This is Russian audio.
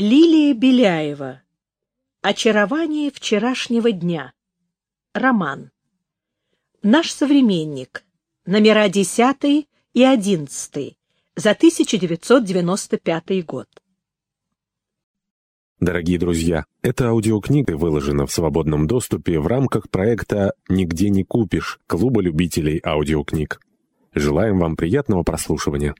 Лилия Беляева. Очарование вчерашнего дня. Роман. Наш современник. Номера 10 и 11 за 1995 год. Дорогие друзья, эта аудиокнига выложена в свободном доступе в рамках проекта «Нигде не купишь» Клуба любителей аудиокниг. Желаем вам приятного прослушивания.